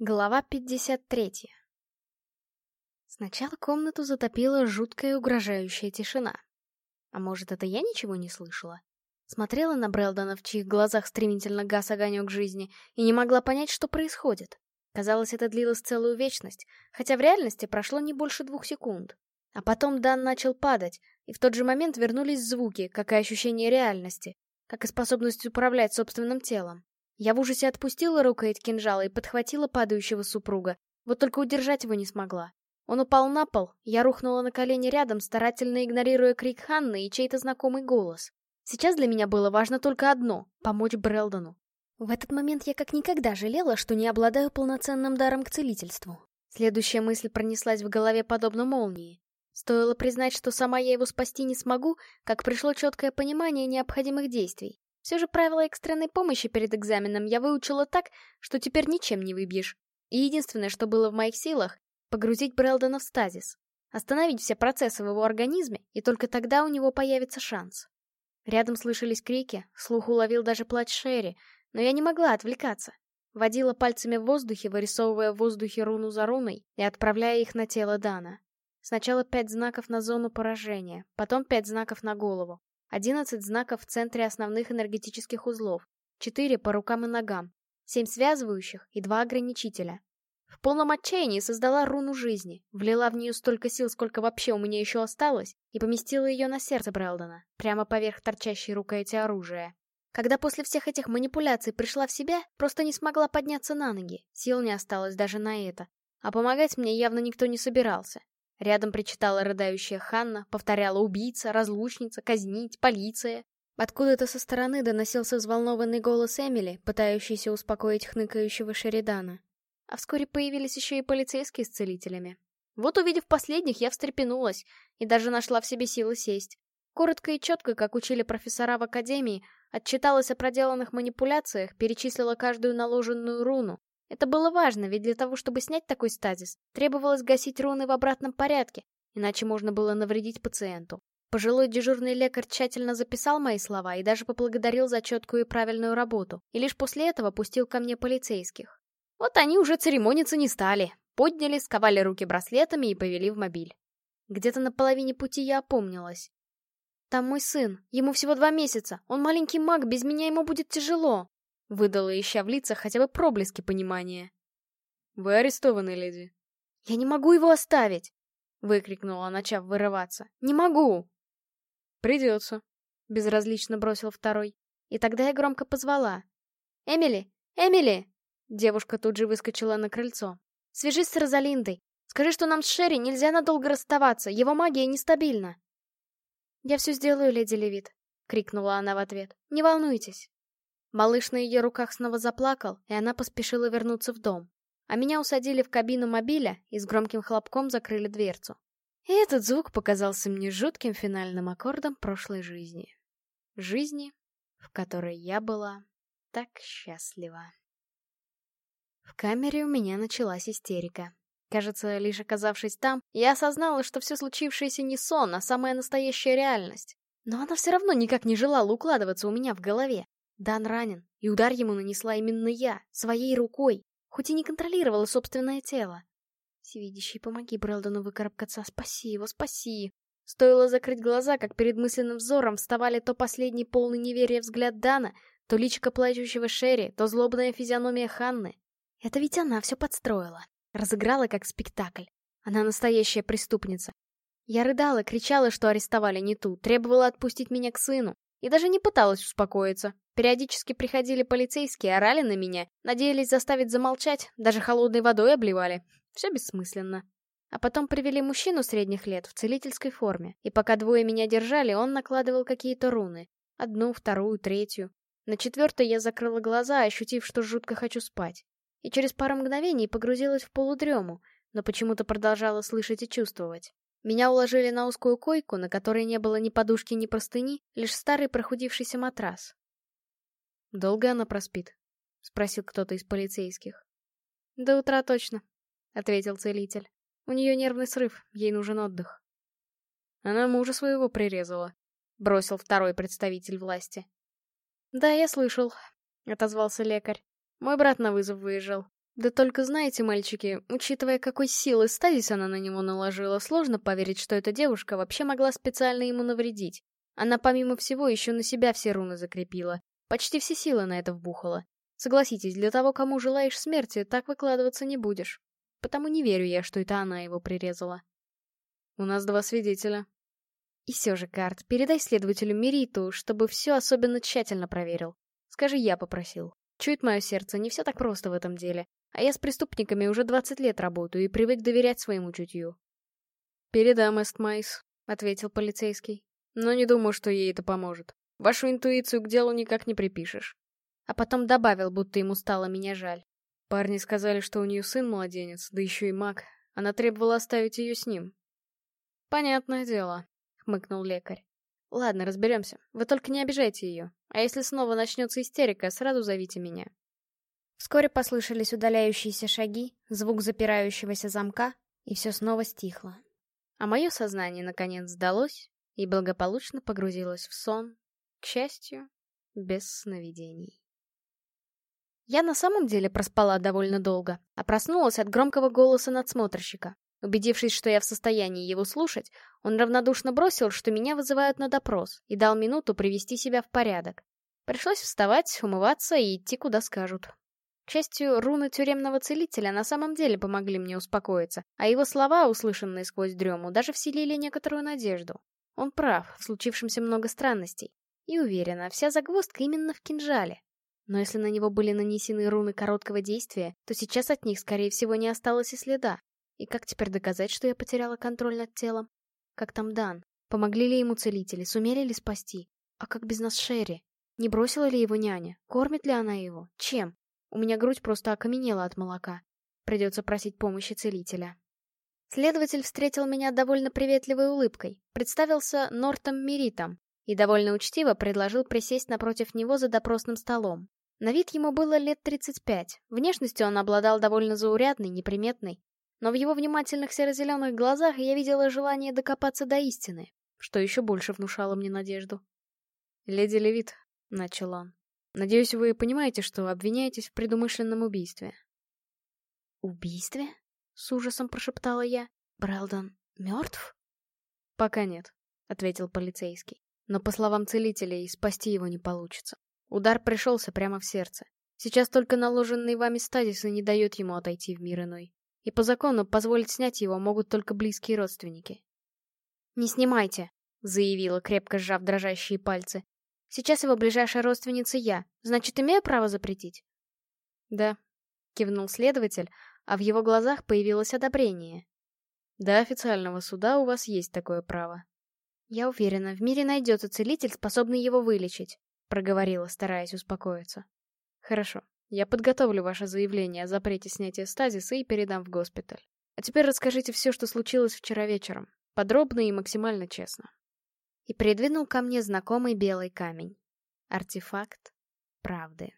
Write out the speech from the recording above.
Глава 53 Сначала комнату затопила жуткая угрожающая тишина. А может, это я ничего не слышала? Смотрела на Брэлдона, в чьих глазах стремительно гас огонек жизни, и не могла понять, что происходит. Казалось, это длилось целую вечность, хотя в реальности прошло не больше двух секунд. А потом Дан начал падать, и в тот же момент вернулись звуки, как и ощущение реальности, как и способность управлять собственным телом. Я в ужасе отпустила рукоять кинжала и подхватила падающего супруга, вот только удержать его не смогла. Он упал на пол, я рухнула на колени рядом, старательно игнорируя крик Ханны и чей-то знакомый голос. Сейчас для меня было важно только одно — помочь Брэлдону. В этот момент я как никогда жалела, что не обладаю полноценным даром к целительству. Следующая мысль пронеслась в голове подобно молнии. Стоило признать, что сама я его спасти не смогу, как пришло четкое понимание необходимых действий. Все же правила экстренной помощи перед экзаменом я выучила так, что теперь ничем не выбьешь. И единственное, что было в моих силах, погрузить Брэлдона в стазис. Остановить все процессы в его организме, и только тогда у него появится шанс. Рядом слышались крики, слух уловил даже плач Шерри, но я не могла отвлекаться. Водила пальцами в воздухе, вырисовывая в воздухе руну за руной и отправляя их на тело Дана. Сначала пять знаков на зону поражения, потом пять знаков на голову. 11 знаков в центре основных энергетических узлов, 4 по рукам и ногам, 7 связывающих и 2 ограничителя. В полном отчаянии создала руну жизни, влила в нее столько сил, сколько вообще у меня еще осталось, и поместила ее на сердце Брэлдона, прямо поверх торчащей рукояти оружия. Когда после всех этих манипуляций пришла в себя, просто не смогла подняться на ноги, сил не осталось даже на это. А помогать мне явно никто не собирался. Рядом причитала рыдающая Ханна, повторяла убийца, разлучница, казнить, полиция. Откуда-то со стороны доносился взволнованный голос Эмили, пытающийся успокоить хныкающего Шеридана. А вскоре появились еще и полицейские с целителями. Вот увидев последних, я встрепенулась и даже нашла в себе силы сесть. Коротко и четко, как учили профессора в академии, отчиталась о проделанных манипуляциях, перечислила каждую наложенную руну, это было важно, ведь для того, чтобы снять такой стазис, требовалось гасить руны в обратном порядке, иначе можно было навредить пациенту. Пожилой дежурный лекарь тщательно записал мои слова и даже поблагодарил за четкую и правильную работу, и лишь после этого пустил ко мне полицейских. Вот они уже церемониться не стали. Подняли, сковали руки браслетами и повели в мобиль. Где-то на половине пути я опомнилась. «Там мой сын. Ему всего два месяца. Он маленький маг, без меня ему будет тяжело». Выдала, ища в лицах хотя бы проблески понимания. «Вы арестованы, леди». «Я не могу его оставить!» — выкрикнула, начав вырываться. «Не могу!» «Придется», — безразлично бросил второй. И тогда я громко позвала. «Эмили! Эмили!» Девушка тут же выскочила на крыльцо. «Свяжись с Розалиндой. Скажи, что нам с Шерри нельзя надолго расставаться, его магия нестабильна». «Я все сделаю, леди Левит», — крикнула она в ответ. «Не волнуйтесь». Малыш на ее руках снова заплакал, и она поспешила вернуться в дом. А меня усадили в кабину мобиля и с громким хлопком закрыли дверцу. И этот звук показался мне жутким финальным аккордом прошлой жизни. Жизни, в которой я была так счастлива. В камере у меня началась истерика. Кажется, лишь оказавшись там, я осознала, что все случившееся не сон, а самая настоящая реальность. Но она все равно никак не желала укладываться у меня в голове. Дан ранен, и удар ему нанесла именно я, своей рукой, хоть и не контролировала собственное тело. Всевидящий, помоги Брэлдону выкарабкаться, спаси его, спаси. Стоило закрыть глаза, как перед мысленным взором вставали то последний полный неверия взгляд Дана, то личико плачущего Шерри, то злобная физиономия Ханны. Это ведь она все подстроила. Разыграла как спектакль. Она настоящая преступница. Я рыдала, кричала, что арестовали не ту, требовала отпустить меня к сыну. И даже не пыталась успокоиться. Периодически приходили полицейские, орали на меня, надеялись заставить замолчать, даже холодной водой обливали. Все бессмысленно. А потом привели мужчину средних лет в целительской форме, и пока двое меня держали, он накладывал какие-то руны. Одну, вторую, третью. На четвертой я закрыла глаза, ощутив, что жутко хочу спать. И через пару мгновений погрузилась в полудрему, но почему-то продолжала слышать и чувствовать. Меня уложили на узкую койку, на которой не было ни подушки, ни простыни, лишь старый прохудившийся матрас. «Долго она проспит?» — спросил кто-то из полицейских. «До утра точно», — ответил целитель. «У нее нервный срыв, ей нужен отдых». «Она мужа своего прирезала», — бросил второй представитель власти. «Да, я слышал», — отозвался лекарь. «Мой брат на вызов выезжал. Да только знаете, мальчики, учитывая, какой силы стазис она на него наложила, сложно поверить, что эта девушка вообще могла специально ему навредить. Она, помимо всего, еще на себя все руны закрепила. Почти все силы на это вбухала. Согласитесь, для того, кому желаешь смерти, так выкладываться не будешь. Потому не верю я, что это она его прирезала. У нас два свидетеля. И все же, Карт, передай следователю Мериту, чтобы все особенно тщательно проверил. Скажи, я попросил. Чует мое сердце, не все так просто в этом деле. А я с преступниками уже 20 лет работаю и привык доверять своему чутью. «Передам, Эстмайс», — ответил полицейский. «Но не думаю, что ей это поможет. Вашу интуицию к делу никак не припишешь». А потом добавил, будто ему стало меня жаль. Парни сказали, что у нее сын младенец, да еще и маг. Она требовала оставить ее с ним. «Понятное дело», — хмыкнул лекарь. «Ладно, разберемся. Вы только не обижайте ее. А если снова начнется истерика, сразу зовите меня». Вскоре послышались удаляющиеся шаги, звук запирающегося замка, и все снова стихло. А мое сознание, наконец, сдалось и благополучно погрузилось в сон, к счастью, без сновидений. Я на самом деле проспала довольно долго, а проснулась от громкого голоса надсмотрщика. Убедившись, что я в состоянии его слушать, он равнодушно бросил, что меня вызывают на допрос, и дал минуту привести себя в порядок. Пришлось вставать, умываться и идти, куда скажут. К счастью, руны тюремного целителя на самом деле помогли мне успокоиться, а его слова, услышанные сквозь дрему, даже вселили некоторую надежду. Он прав, в случившемся много странностей. И уверена, вся загвоздка именно в кинжале. Но если на него были нанесены руны короткого действия, то сейчас от них, скорее всего, не осталось и следа. И как теперь доказать, что я потеряла контроль над телом? Как там Дан? Помогли ли ему целители? Сумели ли спасти? А как без нас Шерри? Не бросила ли его няня? Кормит ли она его? Чем? У меня грудь просто окаменела от молока. Придется просить помощи целителя. Следователь встретил меня довольно приветливой улыбкой, представился Нортом Меритом и довольно учтиво предложил присесть напротив него за допросным столом. На вид ему было лет 35, внешностью он обладал довольно заурядной, неприметной, но в его внимательных серо-зеленых глазах я видела желание докопаться до истины, что еще больше внушало мне надежду. «Леди Левит», — начал он, Надеюсь, вы понимаете, что обвиняетесь в предумышленном убийстве. «Убийстве?» — с ужасом прошептала я. «Брэлдон мертв?» «Пока нет», — ответил полицейский. «Но, по словам целителей, спасти его не получится. Удар пришелся прямо в сердце. Сейчас только наложенный вами стазис и не дает ему отойти в мир иной. И по закону позволить снять его могут только близкие родственники». «Не снимайте», — заявила, крепко сжав дрожащие пальцы. Сейчас его ближайшая родственница я. Значит, имею право запретить? Да, кивнул следователь, а в его глазах появилось одобрение. До официального суда у вас есть такое право. Я уверена, в мире найдется целитель, способный его вылечить, проговорила, стараясь успокоиться. Хорошо, я подготовлю ваше заявление о запрете снятия стазиса и передам в госпиталь. А теперь расскажите все, что случилось вчера вечером. Подробно и максимально честно и придвинул ко мне знакомый белый камень. Артефакт правды.